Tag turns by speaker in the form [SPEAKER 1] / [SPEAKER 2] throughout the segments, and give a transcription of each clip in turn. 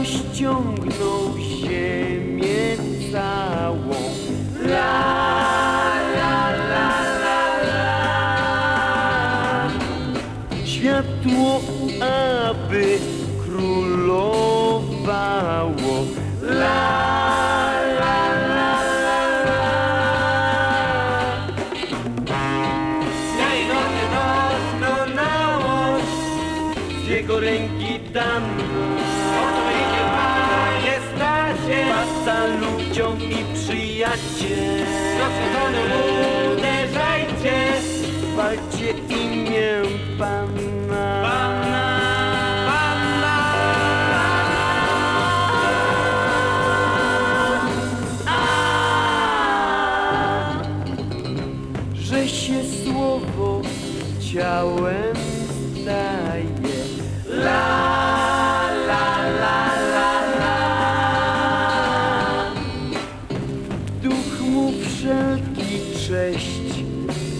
[SPEAKER 1] rozciągnął ziemię całą. La, la, la, la, la. Światło, aby królowało. La, la, la, la, la.
[SPEAKER 2] Dnia i nocy rosną na łóż,
[SPEAKER 1] Z jego ręki dana. Ludziom i przyjaciel.
[SPEAKER 2] Rozsądzony uderzajcie,
[SPEAKER 1] Chwalcie imię Pana.
[SPEAKER 2] Panna.
[SPEAKER 1] Że się słowo ciałem staje. Cześć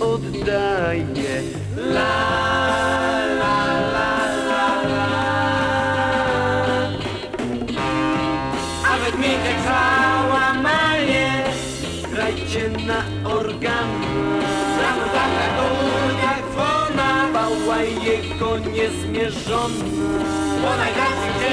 [SPEAKER 1] oddaje. La, la, la, la, la.
[SPEAKER 2] A we dmitek załamanie,
[SPEAKER 1] Grajcie na
[SPEAKER 2] dzwona,
[SPEAKER 1] Chwała jego niezmierzona.
[SPEAKER 2] po najgorszych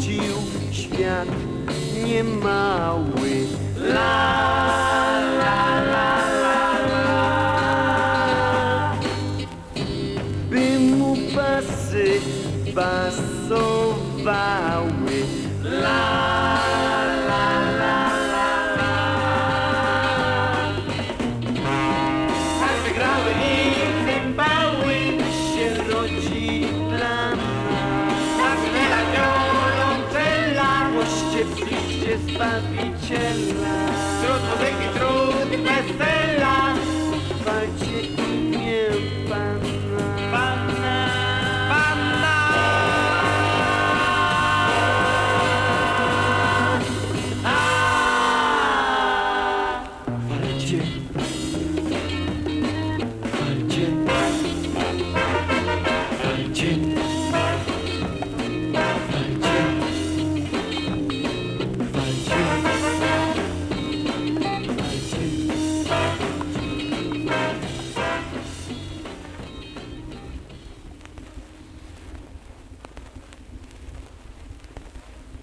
[SPEAKER 1] uczcił świat niemały. La, la, la, la, la. By mu pasy pasowały. La, bez bawiciela.
[SPEAKER 2] Trud muzyki, trud bez